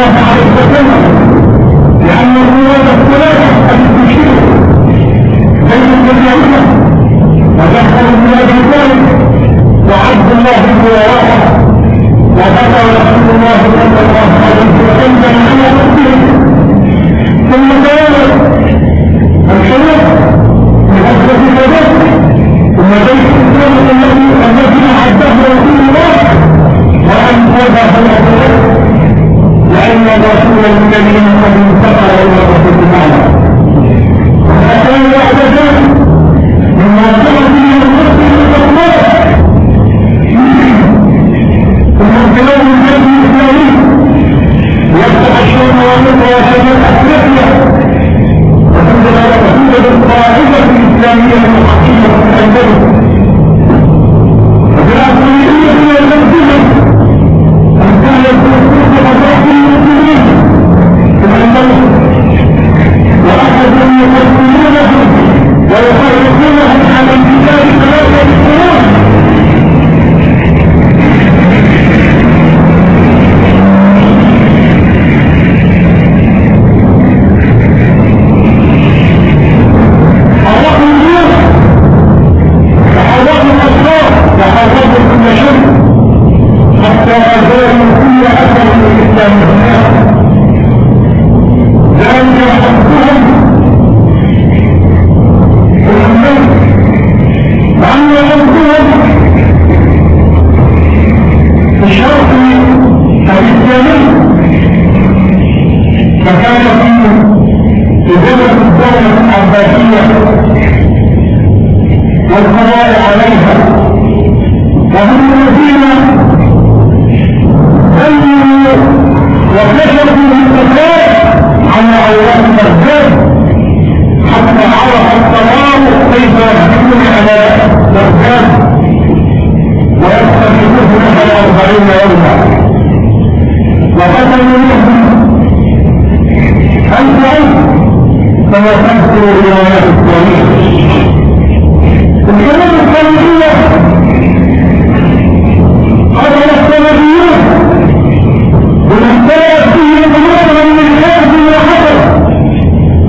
الله عليه وسلم لأن الرواد الثلاثة قد تشير زيد بن يمنى وجعفر بن أبي طالب وعبد الله بن رواحة وبكى رسول الله صلى مثل الذين قد انتقلوا إلى رب العالمين. وكان يحدثون والقضاء عليها. وهم الذين بينوا وكشفوا الفساد على عورات الأرجاء حتى عرف الطوارئ كيف يهجمون على الأرجاء ويستخدموه لها أربعين يوما. وقتلوا منهم ألف ألف كما تذكر روايات التاريخ الكلام الخارجية قتل السلفيون ونحتاج فيه مبلغا من الحاج وحسن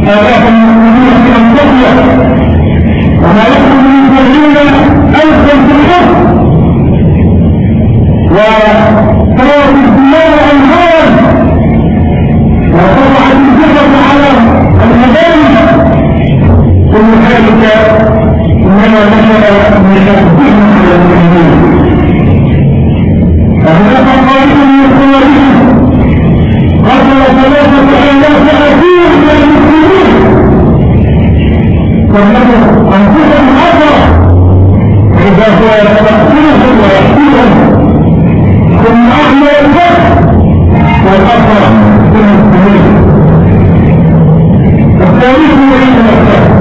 آلاف المسلمين في أنطاكيا وما يخرج من سبعين ألفا في الحرب أنهار وطلعت الجبل على المدارس كل ذلك انما نشا من الدين على المسلمين فهناك قائد من الخوارج قتل ثلاثة آلاف أسير من المسلمين فالنبي أنفسهم أجر إذا هو يتبخرهم ويحكيهم ثم أحمل الفتح والأثر من المسلمين التاريخ يعيد نفسه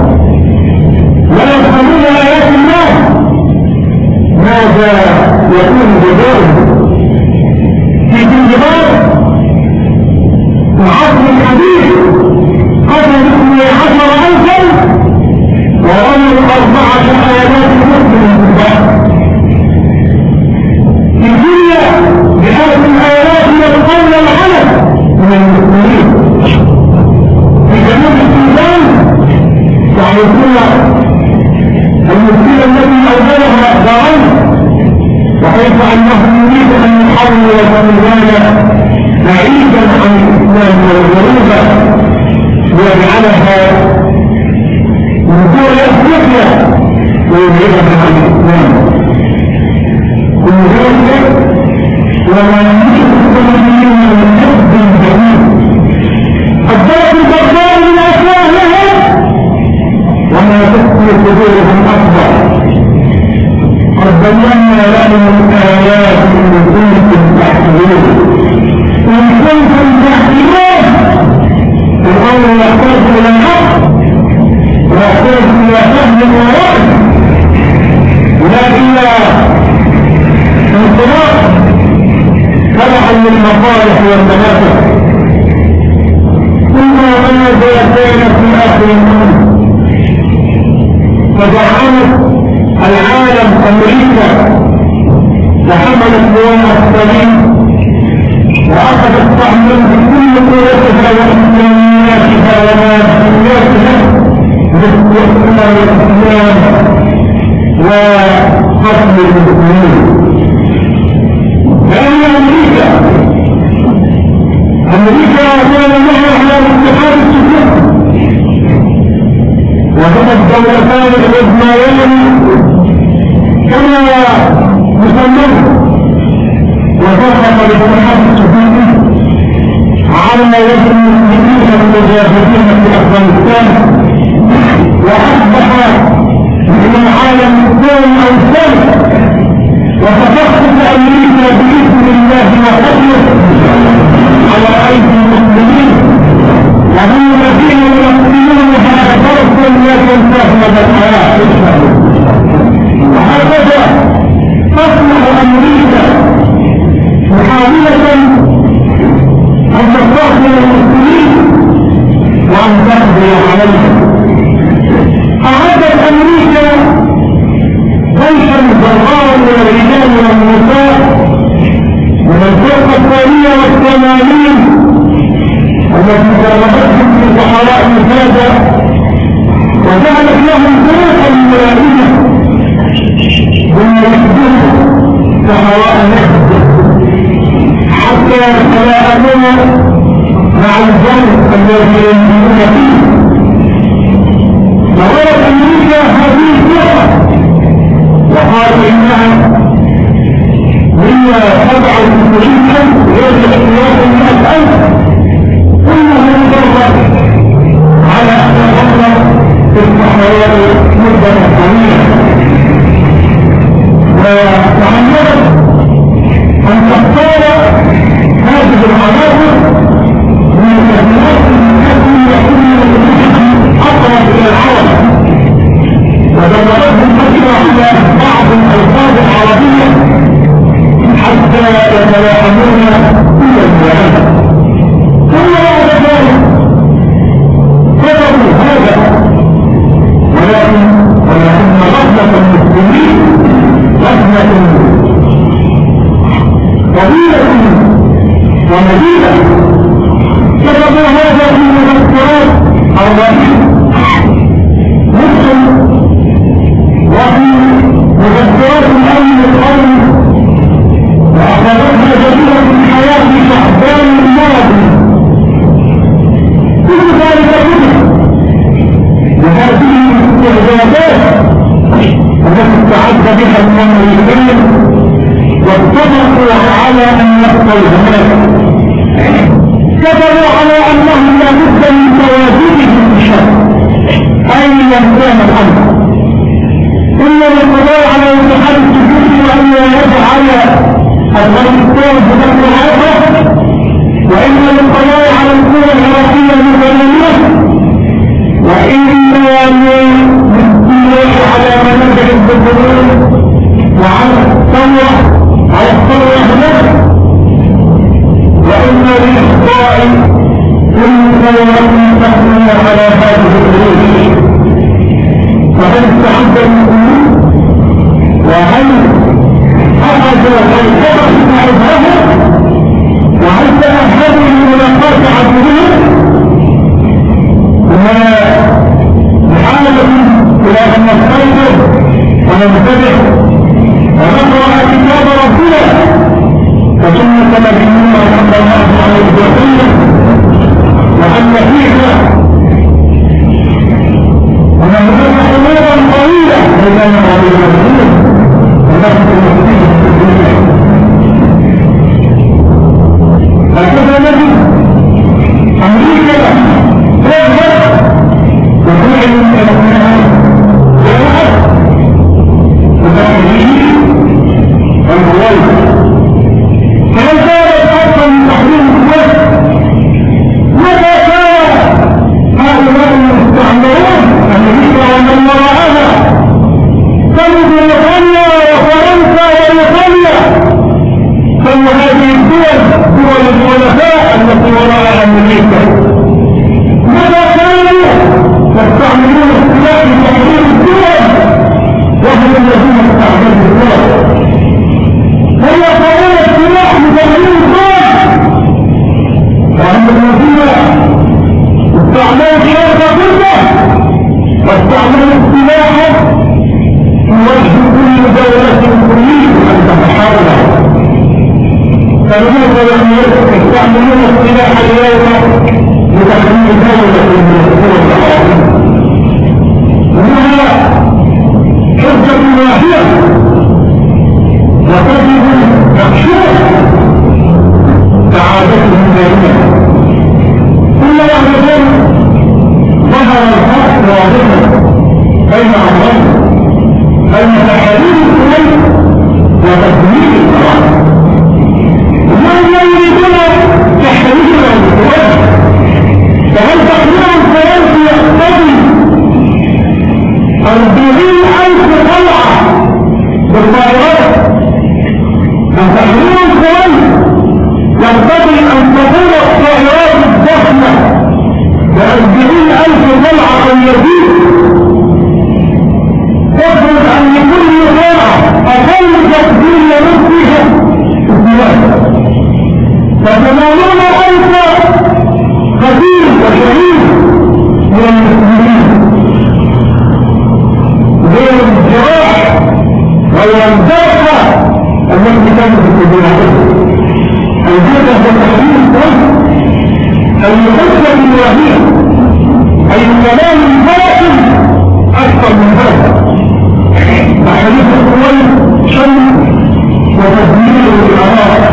يفهمون آيات الله ماذا يكون بذلك في زنجبار العصر الحديث قتل اثني عشر ألفا ورموا أربعة آلاف مسلم في البحر في سوريا بألف الآلاف يبقون العلم من المسلمين في جنوب السودان تعرفون المسلم الذي أولها أخبارين وكيف أنه يريد أن يحول السودان بعيدا عن الإسلام والغروبة ويجعلها من دول أفريقيا ويبعدها عن الإسلام. كل ذلك وما يملك السلفيين من حب من أسماء لهم وما تخفي صدورهم أكبر قد بينا لهم الآيات من كنتم تحسبون إن كنتم تحسبون الأمر يحتاج إلى الحق ويحتاج إلى فهم ورأي ولكن انطلاق تبعا للمصالح والتنافس ثم ماذا كان في آخر فدعمت العالم أمريكا وحملت لون السليم وأخذت تحمل بكل قوتها وإمكانياتها ومادياتها لاستثمار الإسلام وقتل المسلمين. هذه أمريكا أمريكا كان لها على الاتحاد السوفيتي وهما الدولتان العظميان كما مسمى وضغط الاتحاد السوفيتي على يد المسلمين المجاهدين في أفغانستان وأصبح من العالم الثاني أو الثالث وتفقد أمريكا بإذن الله وفضله على ايدي المسلمين. وهم الذين يقتلونها فرصا لا تنتهي الحياة وهكذا تصلح أمريكا محاوله ان تستخدم المسلمين وان تقضي عليهم اعدت أمريكا جيشا جرارا من الرجال والنساء من الفرقة الثانية التي جربتهم في صحراء هذا وجعلت لهم طريقا ملائمة ثم يحدث صحراء نهد حتى يتلاءمون مع الجنة الذي ينزلون فيه وولد أمريكا هذه الفرقة وقال إنها هي سبعة وتسعين ألف غير الاختلاف مئة ألف. كلها مجرد على أن تظل في الصحراء مدة طويلة وتعمدت أن تختار هذه العناصر من الكلمات التي يكون أقرب إلى العرب ودورتهم فترة على بعض الألفاظ العربية حتى يتلاحمون ومديدة كتبوا هذا في مذكرات أربعين مسلم وفي مذكرات الأمن القومي وأخذتها جميلة من حياة شعبان الماضي كل ذلك كله وهذه الاستعدادات التي استعد بها الأمريكان واتفقوا على أن يبقوا هناك كتبوا على أنهم لا بد من تواجدهم بشر. أيا كان الأمر؟ إلا للقضاء على الاتحاد السجودي وأن يجعل الغربستان بنفس العرضة وإما للقضاء على القوى العراقية المدنية وإما للاستيلاء على منابع البترول وعلى الثورة على الثورة هناك. وإما لإخضاع كل ثورة تحمل على هذه الظروف فهل استعد المؤمنون وهل أخذ الخطر معرفه وهل تأهلوا لملاقاة عدوهم وحالة إلى أن نستيقظ وننتبه ونقرأ كتاب ربنا وسنة نبينا صلى الله عليه وسلم. وتغيير كويس ينبغي ان تدور الطائرات الضخمه بأربعين ألف ضلعة أو يزيد تفرض أن لكل ضلعة أقل تقدير يموت فيها فثمانون ألف قتيل وشهيد من التي كانت في الدنيا الجزء التحريم الطيب الحجة الوهية أي الكلام الباطل أكثر من هذا. تحريف القوي شم وتدمير الإعراض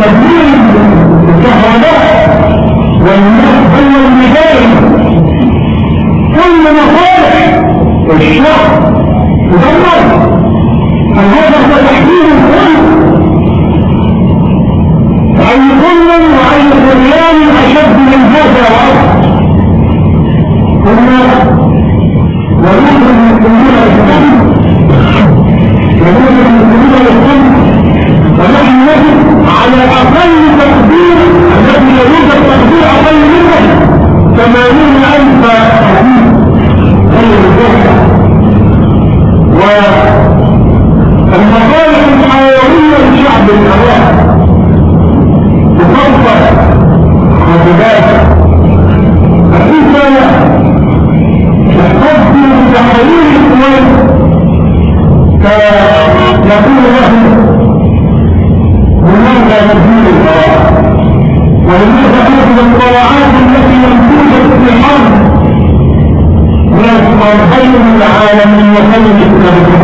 تدمير الكهرباء والنهب والمدارس كل مخالف الشر تدمر. فهذا هو تحديد الظلم ظلم وأي غريان أشد من هذا وأكثر قلنا ونحن المسلمون الظلم ونحن المسلمون الظلم ونحن نجد على أقل تقدير الذي يجوز التقدير أقل منه ثمانين ألف حديث. غير الظلم المصالح الحيوية لشعب الأمام وخاصة خطبات أكيد أنا الحب لتحرير الكويت فيكون له هناك تدبير القواعد وهناك أيضا القواعد التي ينتجت في الأرض من العالمين وخلق التدبير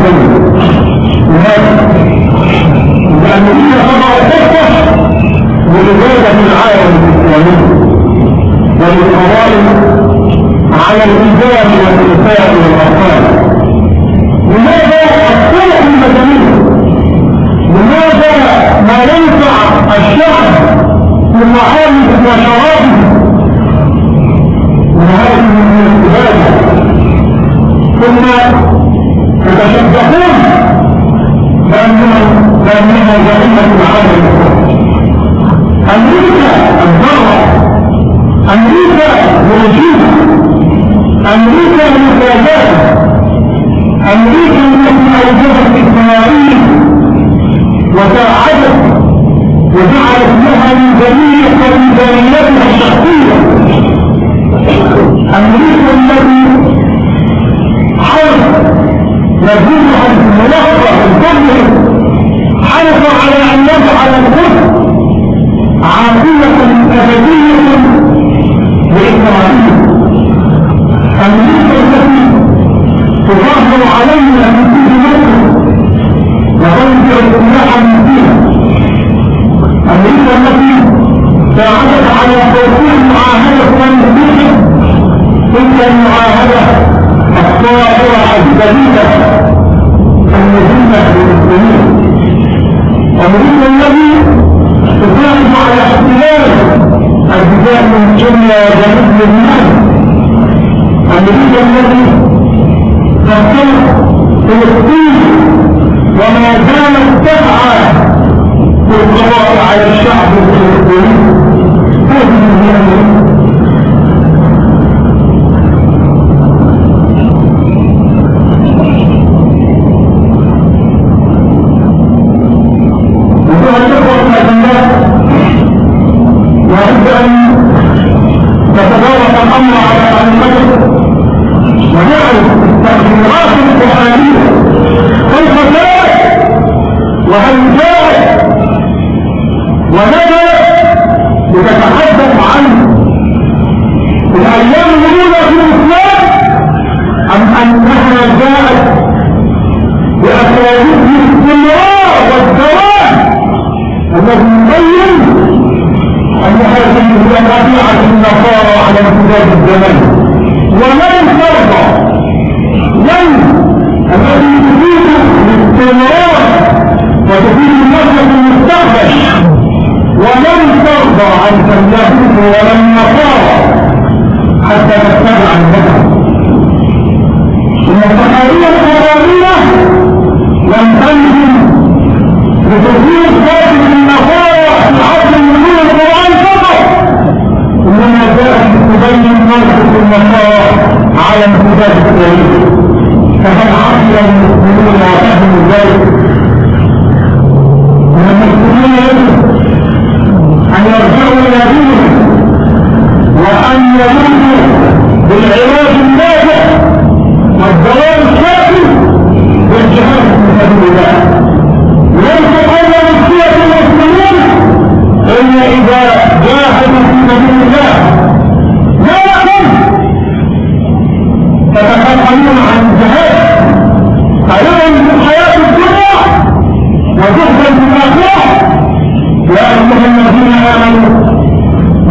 ايها الذين امنوا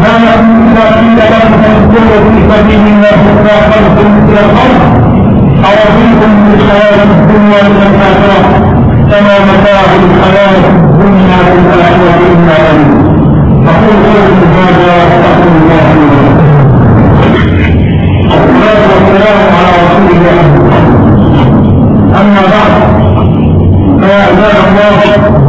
لا يكون اذا قيل لهم فاذكروا في سبيل الله فاقمتم مثل الأرض ارضيكم بالحياة الدنيا من الاخره كما متاع الحياة الدنيا في الاخره الا انت فقل هذا واستغفر الله لي والصلاه والسلام على رسول الله أما بعد فيا عباد الله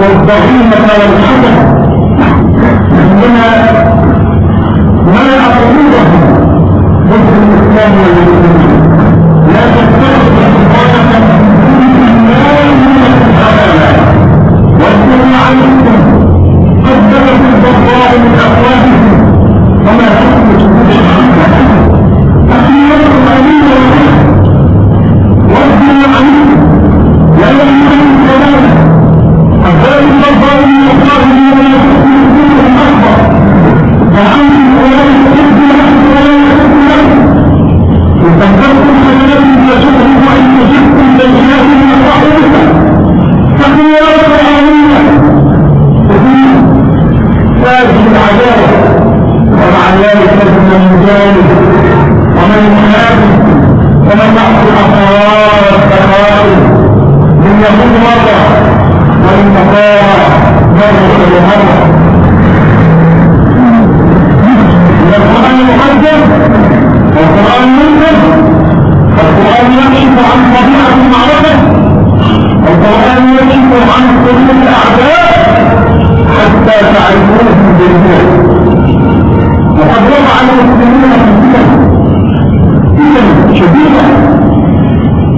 والضغيمة والحسن عندنا ما عقوبه ضد الإسلام والمسلمين. لا تستغفر إخوانك واذكروا عليكم. قد بدت الضراء من أقوالهم وما حكم شهود الحق يكون مرة وإن قام مرة ومرة القرآن المقدم والقرآن المنزل القرآن يكشف عن طبيعة المعرفة القرآن يكشف عن كل الأعداء حتى تعرفوه بالله وقد وقع المسلمون في فتن فتن شديدة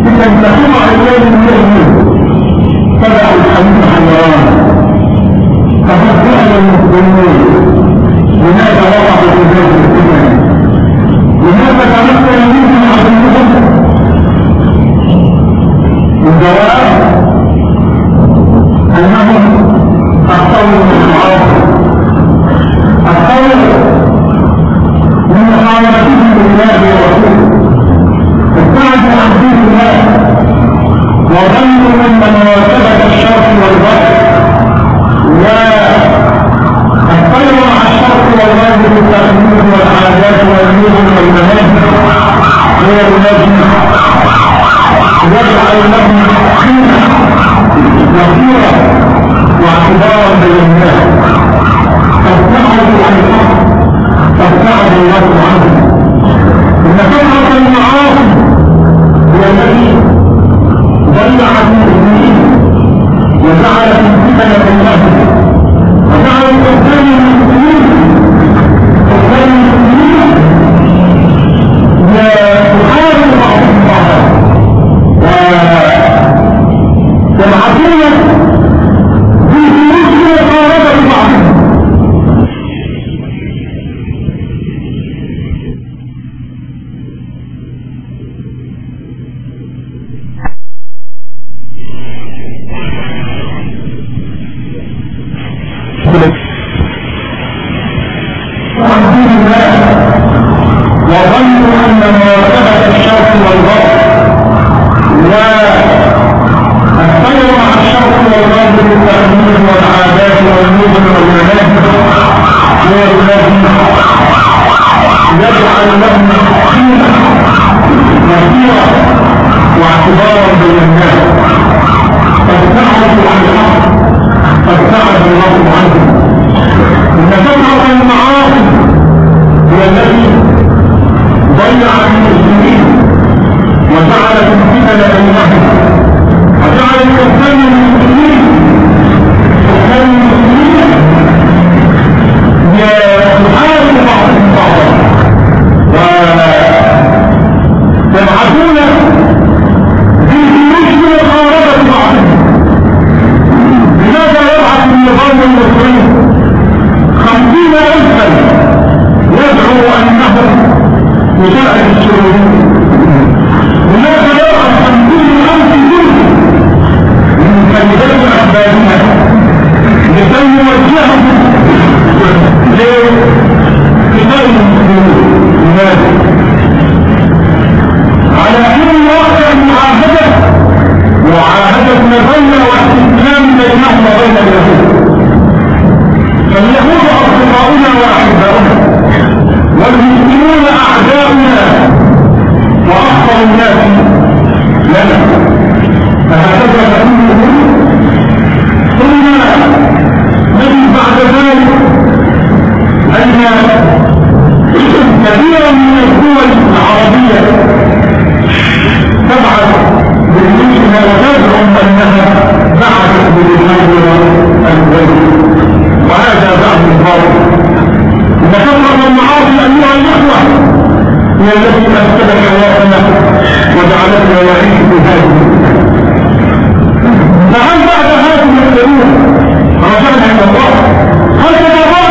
فتن تقوم على الله المؤمن تبع الحديث حيوان فقد فعل المسلمون لماذا وقع في ذلك الفتن. لماذا تمكن منهم عن الفتن. الجواب أنهم اخطاوا من المعاصي. اخطاوا من محاولتهم لله ورسوله ابتعدوا عن دين الله. وظن ممن مواكبة الشرق والغرب. واطلع الشرق والغرب بالتقليد والعادات والنظم والمناهج. هي الذي يجعل لهم قيمه وصيره واعتبارا بالله تبتعد عن الحق تبتعد الله عنه. إن كثره المعاصي هي التي إلى عدو المؤمنين وجعل الفتنة الله وجعل الإنسان المسلمين الإنسان المسلمين I'm أنها بعدت بالحجر البيت وهذا بعض الباطل نتفهم المعاصي أيها الأخوة هي التي أفسد حياتنا وجعلتنا نعيش بهذه فهل بعد هذه الظروف رجعنا إلى الله؟ هل تتضاعف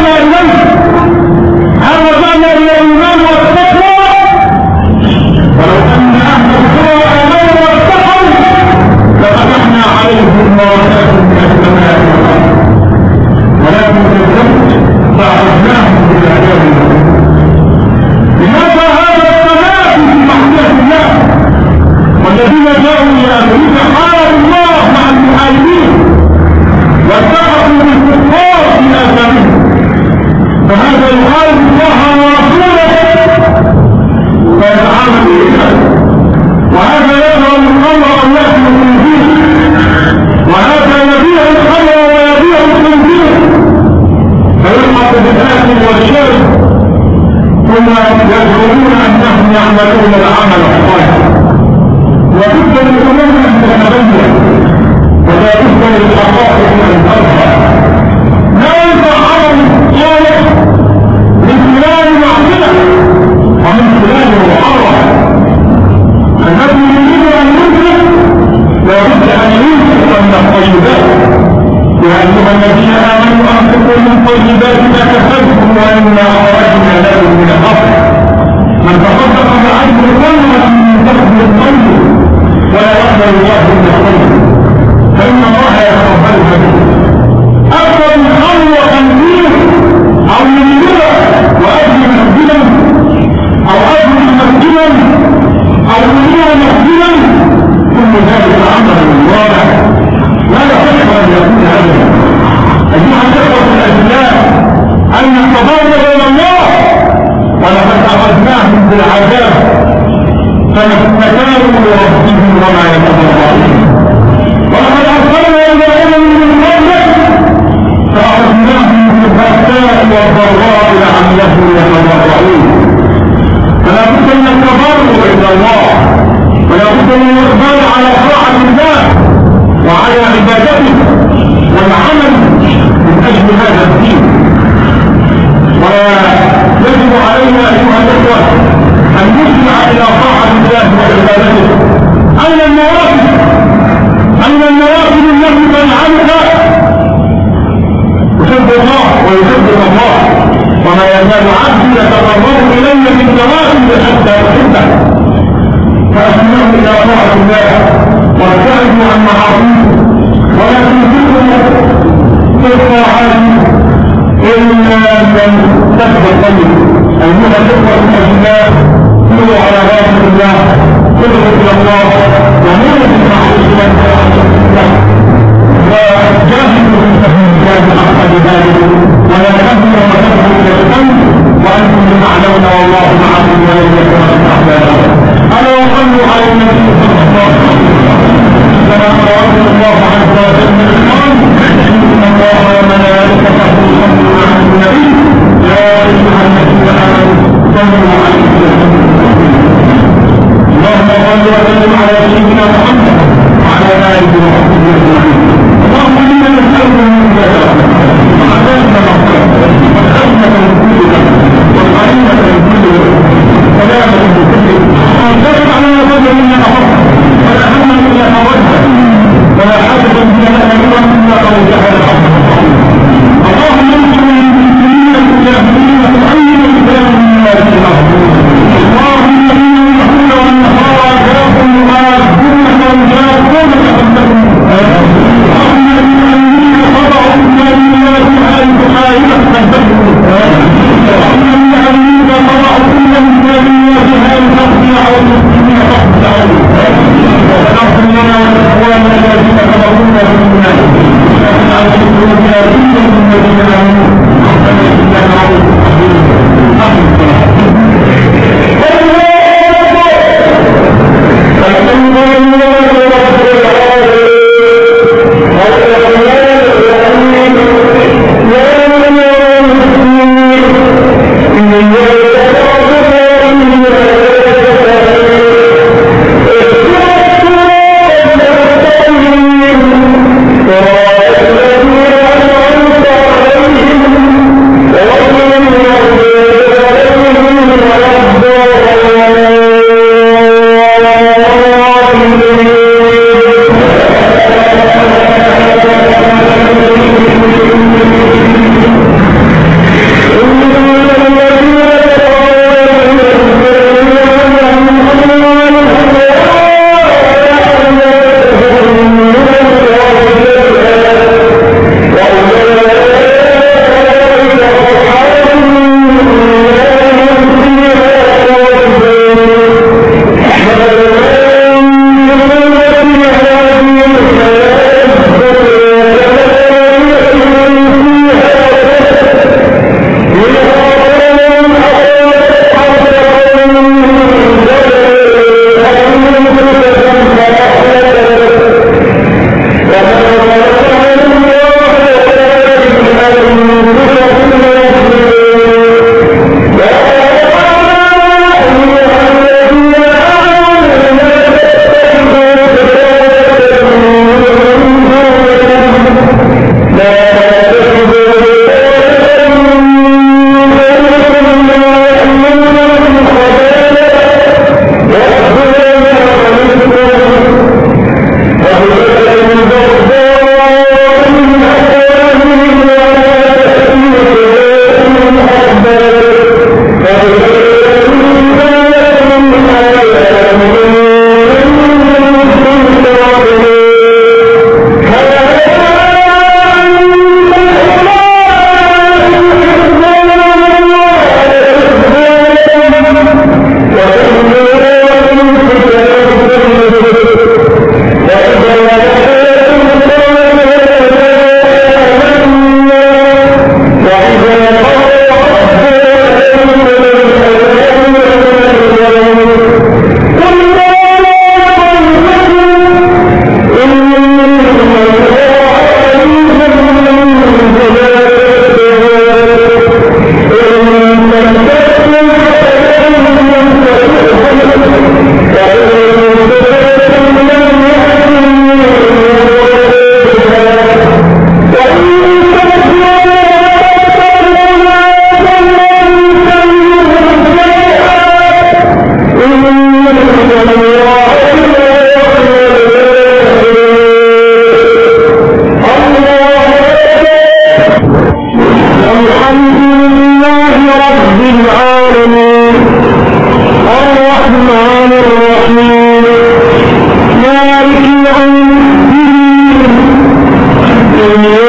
you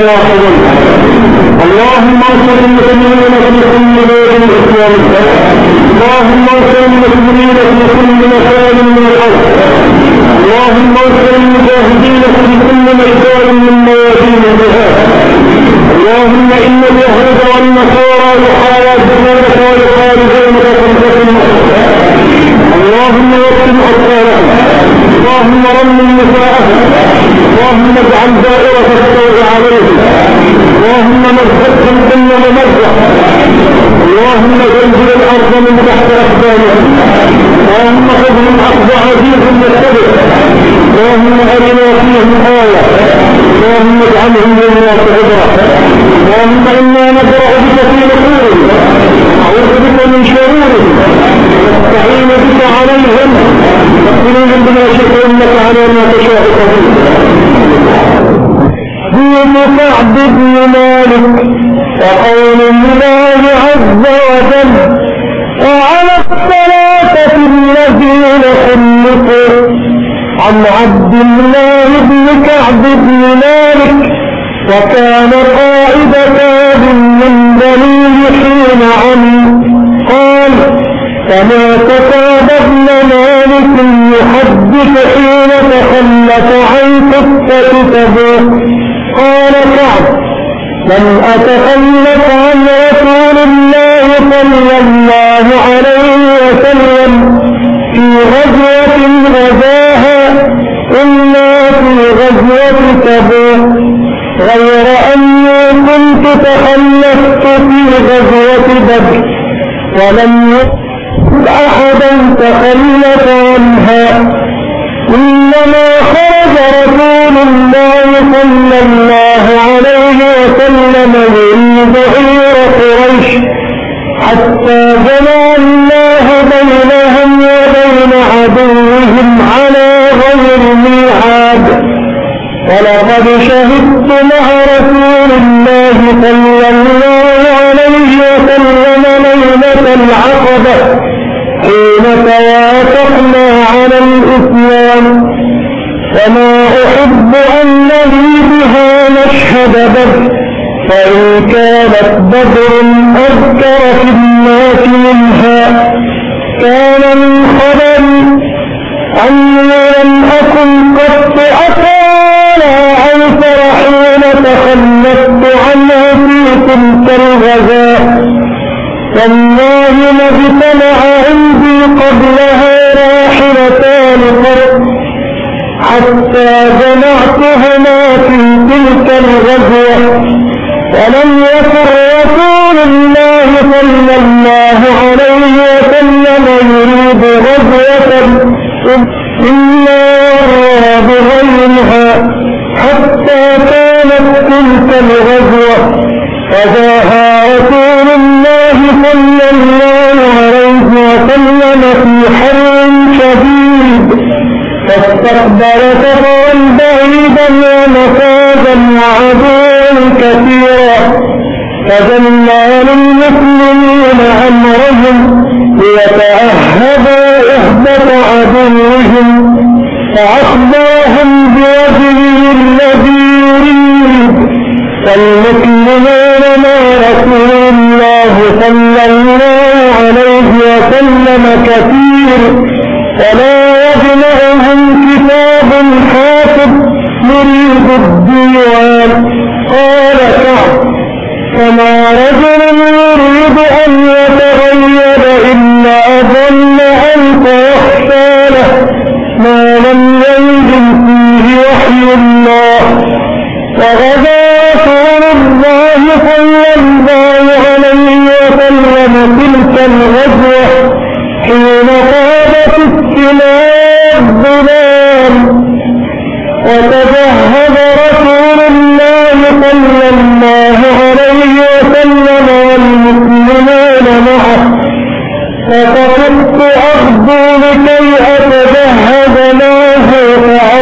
Senhor, ربنا شكرا على ما تشاء قدير دين كعب بن مالك وقول الله عز وجل وعلى الثلاثة الذين خلقوا. عن عبد الله بن كعب بن مالك وكان قائلا أتخلف عن رسول الله صلى الله عليه وسلم في غزوة غزاها إلا في غزوة تبوك غير أني كنت تخلفت في غزوة بدر ولم يكن أحدا تخلف عنها. إنما خرج رسول الله صلى الله عليه وسلم يريد غير قريش حتى جمع الله بينهم وبين عدوهم على غير ميعاد. ولقد شهدت مع رسول الله صلى الله عليه وسلم ليلة العقبة حين توافقنا على الإسلام. وما أحب أن لي بها مشهد بدر فإن كانت بدر أذكر في الناس منها. كان من خبر أني لم أكن قد أطال عيسر حين تخلفت عنه في تلك الغزاء والله ما اجتمع عندي قبلها حتى جمعتهما في تلك الغزوة. ولم يكن رسول الله صلى الله عليه وسلم يريد غزوة إلا بغيرها حتى كانت تلك الغزوة. فجاءها فجلى للمسلمين أمرهم ليتأهبوا اهبة عدوهم فأخبرهم بوجهه الذي يريد. فالمسلمون مع رسول الله صلى الله عليه وسلم كثير. ولا يجمعهم كتاب حافظ يريد الديوان فما رجل يريد أن يتغير إلا ظن أن تيخشى له ما لم ينزل فيه وحي الله. وغدا رسول الله صلى الله عليه وسلم تلك الغزوة حين قادت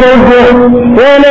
فأرجع ولم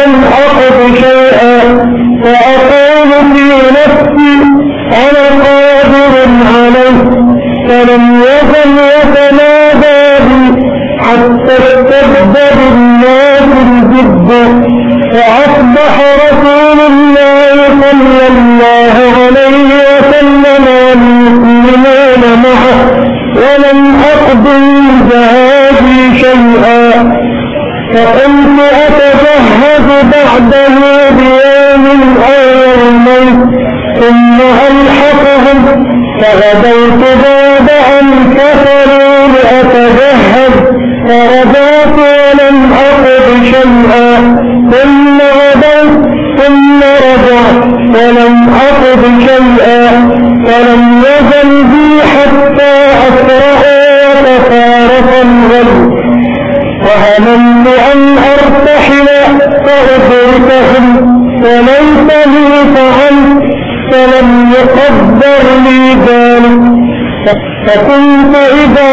فكنت إذا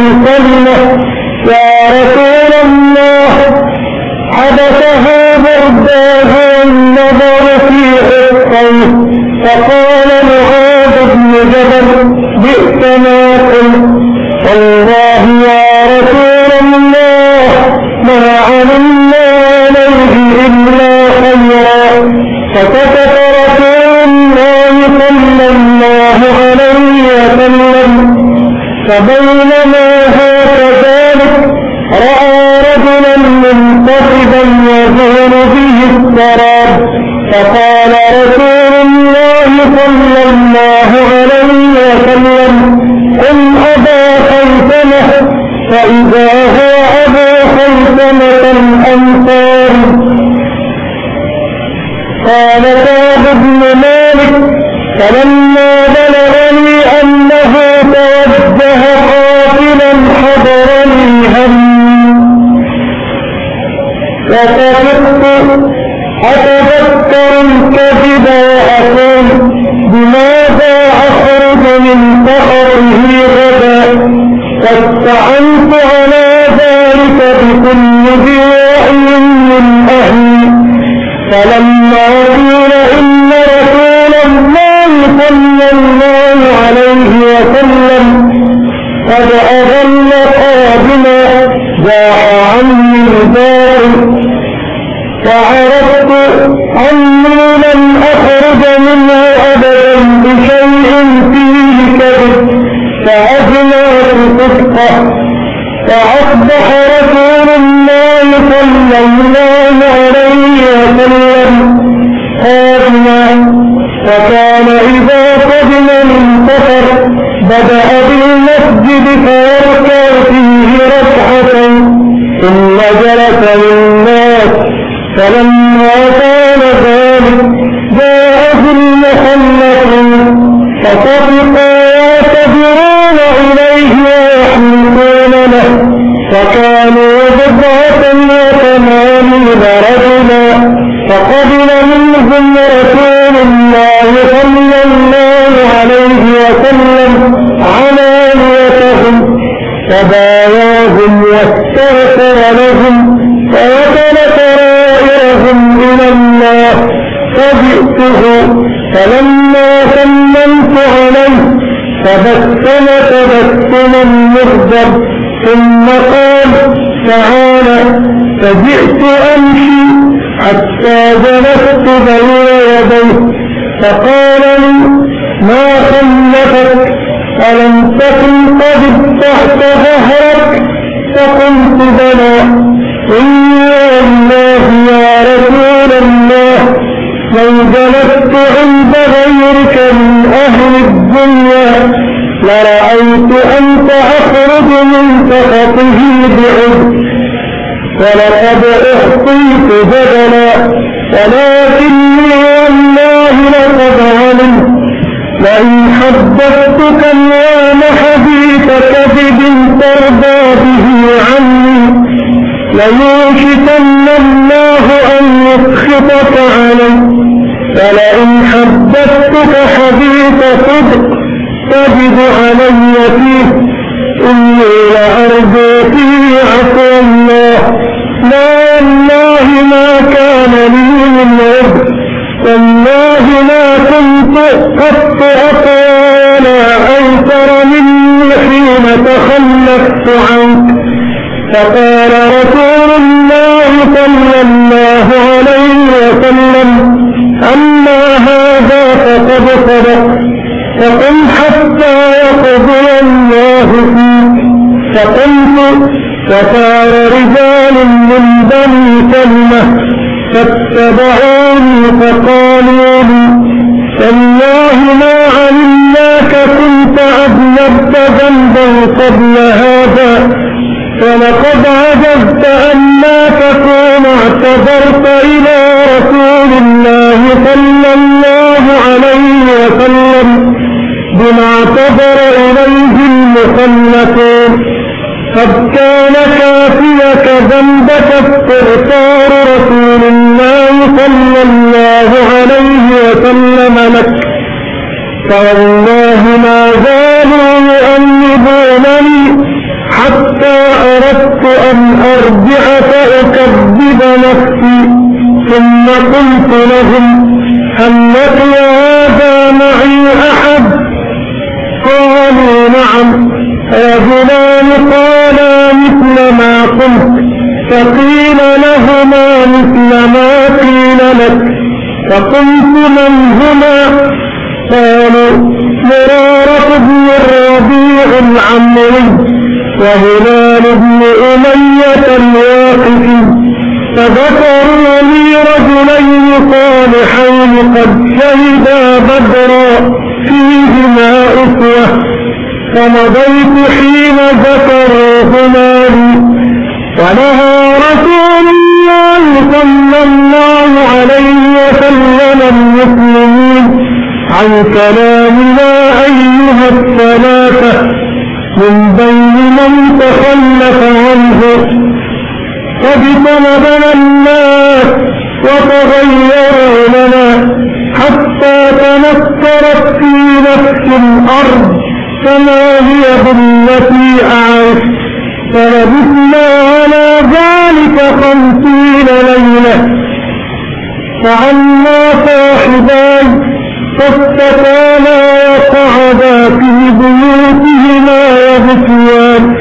الكلمة يا رسول الله حدثها برداها النظر في حقه فقال معاذ بن جبل بئس ما قلت. الله فلما بين يديه فقال لي ما خلفك؟ ألم تكن قد افتحت ظهرك؟ فقلت بلى إني والله يا رسول الله لو جلست عند غيرك من أهل الدنيا لرأيت أن تخرج من سخطه بعد ولقد أعطيت بدلا ولكني والله لقد علمت لئن حدثتك اليوم حديث كذب ترضى به عني ليوشكن الله أن يسخطك علي. فلئن حدثتك حديث صدق تجد علي فيه. إني لأرجو فيه عفو الله. لا والله ما كان لي من عذر. والله ما كنت قد أطول أيسر مني حين تخلفت عنك. فقال رسول الله صلى الله عليه وسلم أما هذا فقد صدق فقم حتى يقضي الله فيك. فقمت فصار رجال من بني سلمة فاتبعوني فقالوا لي والله ما علمناك كنت أذنبت ذنبا قبل هذا ولقد عجزت أن لا تكون اعتذرت فوالله ما زالوا يؤنبونني حتى أردت أن أرجع فأكذب نفسي. ثم قلت لهم هل لقي هذا معي أحد؟ قالوا نعم. رجلان قالا مثل ما قلت؟ فقيل لهما مثل ما قيل لك. فقلت من هنا قالوا مرارة بن الربيع العمري وهلال بن أمية الواقفي فذكروا لي رجلين صالحين قد شهدا بدرا فيهما أسوة. فمضيت حين ذكروهما لي. ونهى رسول الله صلى الله عليه وسلم عن كلامنا أيها الثلاثة من بين من تخلف عنه فاجتنبنا الناس وتغيروا لنا حتى تنكرت في نفس الأرض كما هي بالتي أعرف؟ فلبثنا على ذلك خمسين ليلة فعنا صاحباي فاستكانا وقعدا في بيوتهما يبكيان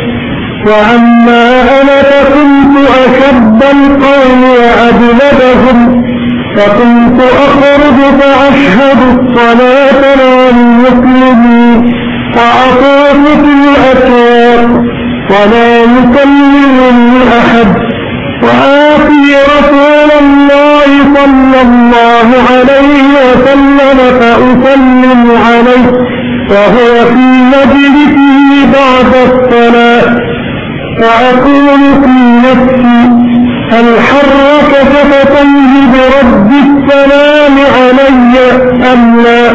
وأما أنا فكنت أشد القوم وأجلدهم. فكنت أخرج فأشهد الصلاة مع المسلمين وأطوف في الأسواق ولا يكلمني أحد. وآتي رسول الله صلى الله عليه وسلم فأسلم عليه وهو في مجلسه بعد الصلاة. فأقول في نفسي هل حرك شفتيه برد السلام علي أم لا؟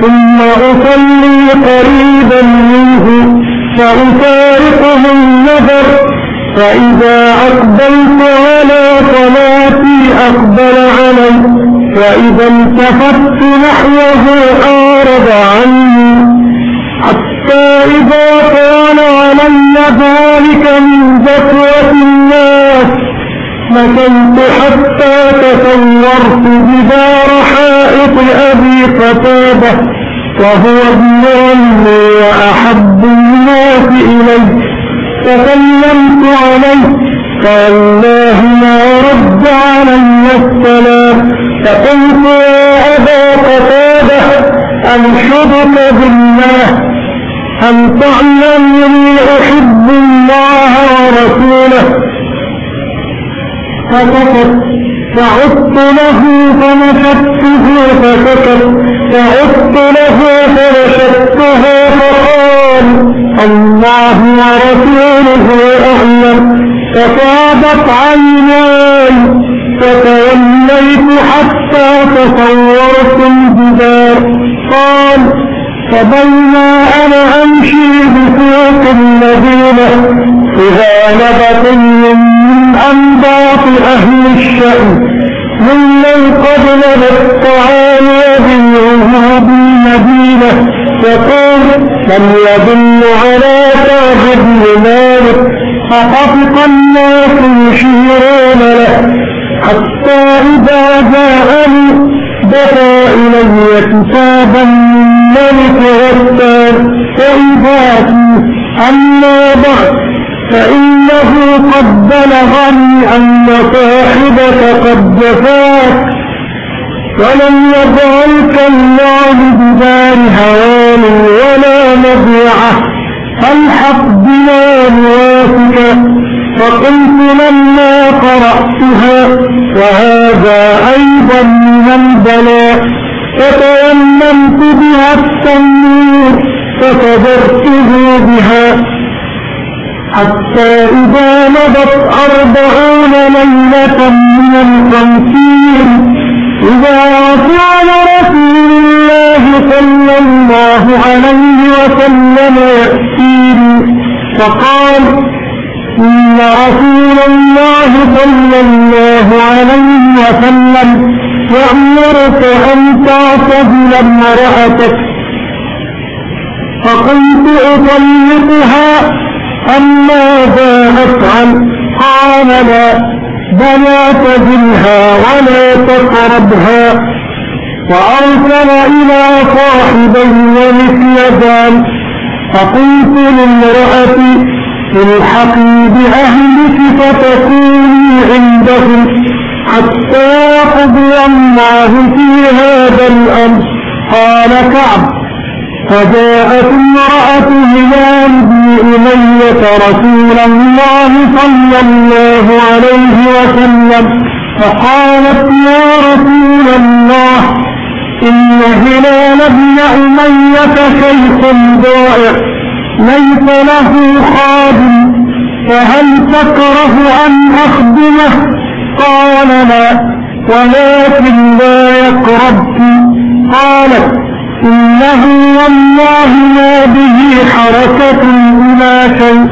ثم أصلي قريبا منه فأفارقه النظر فإذا أقبلت على صلاتي أقبل علي. وإذا التفت نحوه أعرض عني. حتى إذا كان علي ذلك من ذكوة الناس مكنت حتى تصورت جدار حائط أبي قتادة وهو ابن عمي. فقلت يا أبا قتادة أنشدك بالله؟ أن تعلمني أحب الله ورسوله؟ فسكت. فعدت له فنشدته فسكت. فعدت له فنشدته فقال الله ورسوله أعلم. ففاضت عيناي. فتوليت حتى تصورت الجدار قال فبينا أنا أمشي بسوق المدينة. إذا نبت من أنباط أهل الشأن ممن قد نبت الطعام وبالعهود المدينة. يقول من يدل على كعب مالك فطفق الناس يشيرون له. حتى إذا جاءني دفع إلي كتابا ملك غسان فإذا أما بعد فإنه قد بلغني أن صاحبك قد جفاك ولم يجعلك الله بدار هوان ولا مضيعة. فالحق بما نوافك فقلت لما قرأتها وهذا أيضا من البلاء. فتيممت بها التنوير فصبرته بها. حتى إذا مضت أربعون ليلة من الخمسين إذا رسول رسول الله صلى الله عليه وسلم يأتيني فقال إن رسول الله صلى الله عليه وسلم يأمرك أن تعتزل امرأتك. فقلت أطلقها أما ذا أفعل؟ قال لا بل اعتزلها ولا تقربها. وأرسل إلى صاحبي مثل ذلك. فقلت للمرأة الحقي بأهلك فتكوني عندهم حتى قضي الله في هذا الأمر. قال كعب فجاءت امرأة هلال بن أمية رسول الله صلى الله عليه وسلم. فقالت يا رسول الله إن هلال بن أمية شيخ ضائع ليس له خادم فهل تكره أن أخدمه؟ قال لا ولكن لا يقربك قالت إنه والله ما به حركة إلى شيء.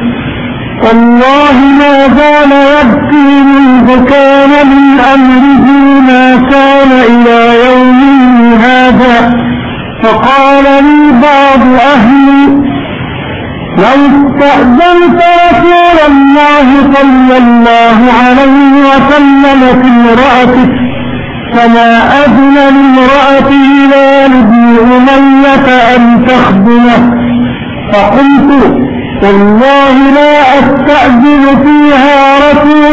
والله ما زال يبكي منذ كان من أمره ما كان إلى يوم هذا. فقال لي بعض أهلي لو استأذنت رسول الله صلى الله عليه وسلم في امرأتك فما أذن لامرأتي لا لابن أمية أن تخدمه. فقلت والله لا أستأذن فيها رسول